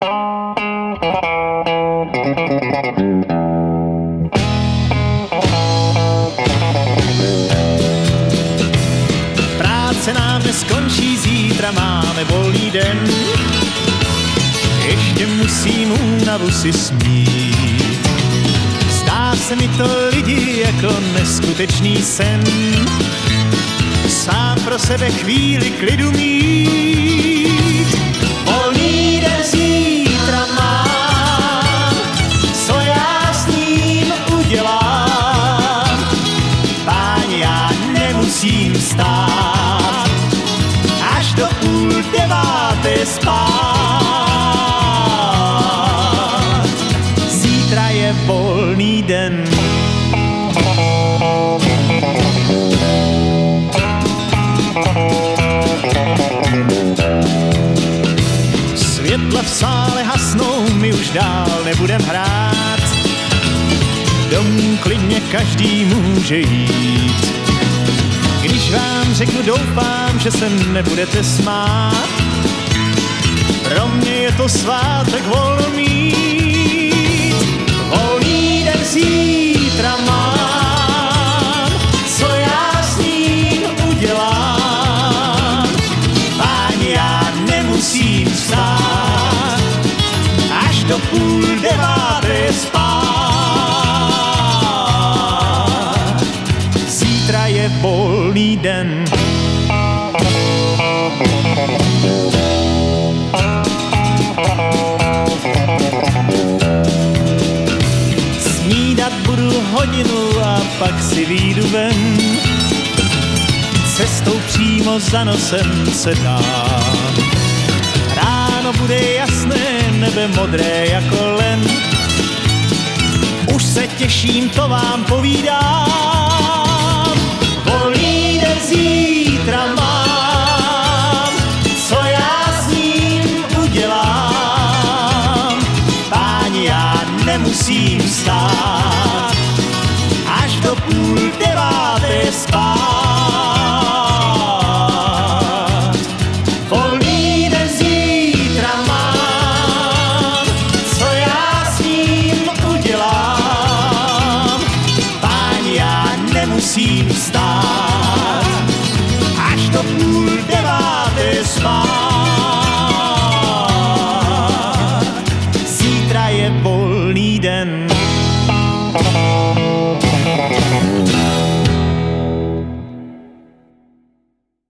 Práce nám neskončí, zítra máme volný den. Ještě musím únavu si smít. Zdá se mi to lidi jako neskutečný sen. Sám pro sebe chvíli klidu mít. Nemusím stát, až do půl deváté spát. Zítra je volný den. Světla v sále hasnou, my už dál nebudem hrát. Domů klidně každý může jít. Vám řeknu, doufám, že se nebudete smát. Pro mě je to svátek volno mít. Volný den zítra mám, co já s ním udělám. Páni, já nemusím vstát, až do půl deváté spát. Volný den. Snídat budu hodinu a pak si výjdu ven. Cestou přímo za nosem se dám. Ráno bude jasné, nebe modré jako len. Už se těším, to vám povídám. já nemusím stát. Až do půl den